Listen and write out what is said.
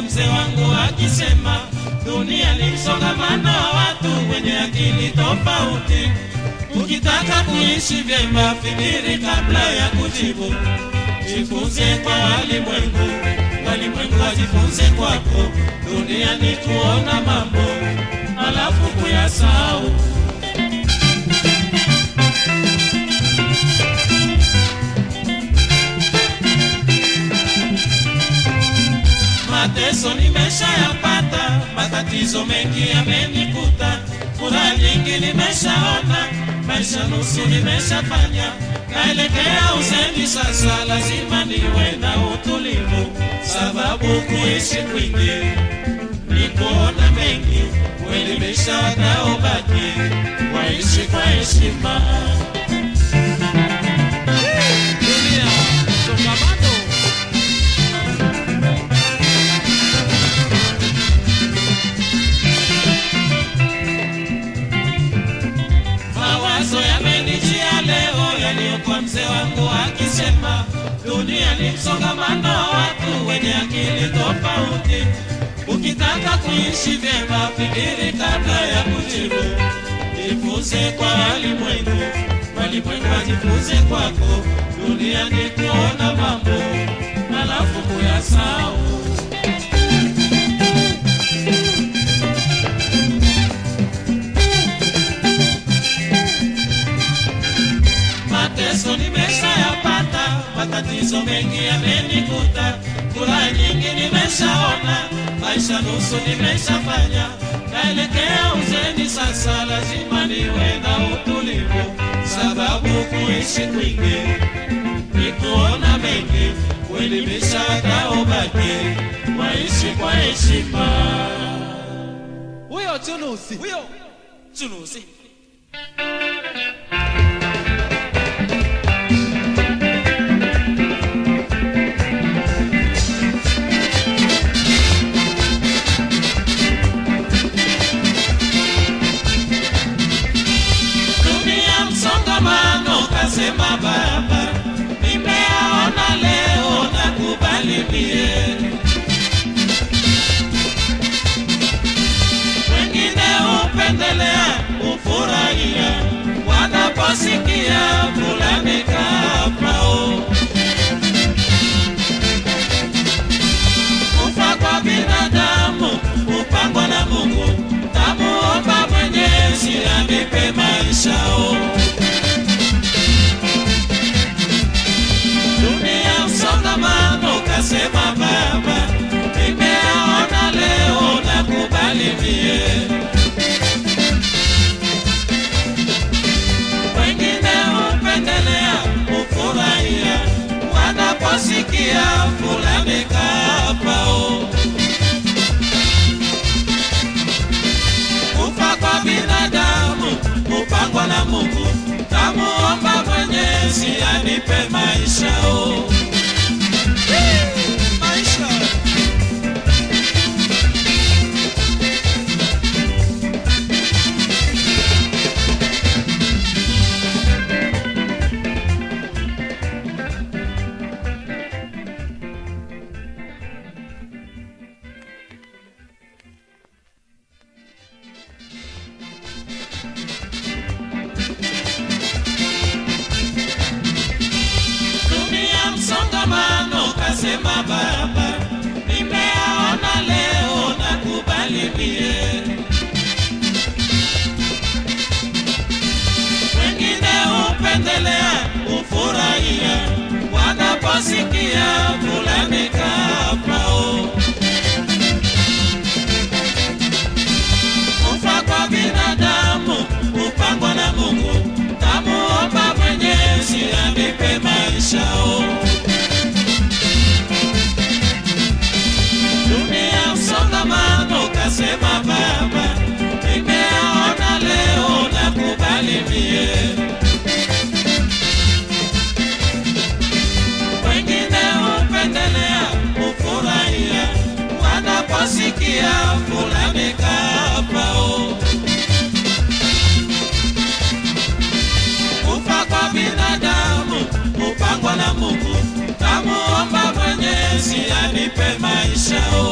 mzee wangu akisema, dunia ni msongamano wa watu wenye akili tofauti. Ukitaka kuishi vyema, fikiri kabla ya kujibu. Jifunze kwa walimwengu, walimwengu wajifunze kwako. Dunia ni kuona mambo alafu kuyasahau. Matatizo mengi yamenikuta, furaha nyingi nimeshaona, maisha nusu nimeshafanya, naelekea uzeni sasa, lazima niwe na utulivu, sababu kuishi kwingi ni kuona mengi, kuelimisha wanaobaki, waishi kwa heshima. Kuishi vyema, fikiri kabla ya kujibu. Jifunze kwa walimwengu, walimwengu wajifunze kwako. Dunia ni kuona mambo halafu kuyasahau. Mateso nimeshayapata, matatizo mengi yamenikuta, kula nyingi nimeshaona, maisha nusu nimeshafanya, naelekea uzeni sasa, lazima niwe na utulivu, sababu kuishi kwingi ni kuona mengi, kuelimisha wanaobaki, waishi kwa heshima. huyo chunusi Huyo Chunusi. Mungu, tamuomba Mwenyezi anipe maisha Maisha. Wanaposikia fulani Mungu, tamuomba Mwenyezi anipe maishao. Oh.